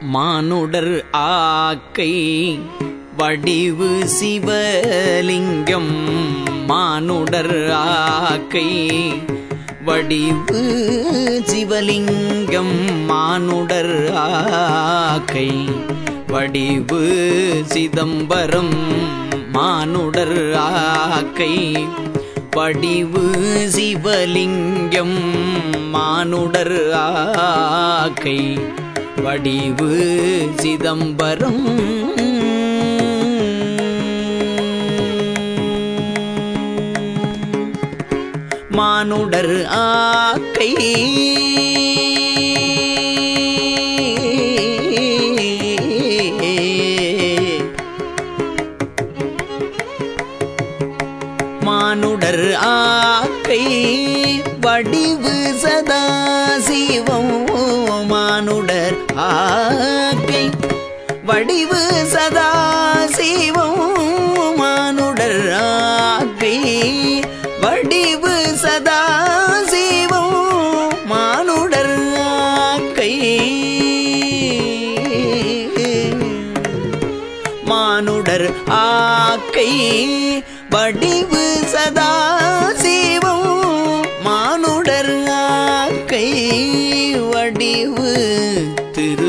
மானுடர் ஆக்கை வடிவு சிவலிங்கம். மானுடர் ஆக்கை வடிவு சிவலிங்கம். மானுடர் ஆக்கை வடிவு சிதம்பரம். மானுடர் ஆக்கை வடிவு சிவலிங்கம். மானுடர் ஆக்கை வடிவு சிதம்பரம். மானுடர் ஆக்கை. மானுடர் ஆக்கை வடிவு சதா சிவம் மானுடர் ஆக்கை. வடிவு சதாசிவம் மானுடர் ஆக்கை. வடிவு சதா மானுடர் ஆக்கை. வடிவு சதா திரு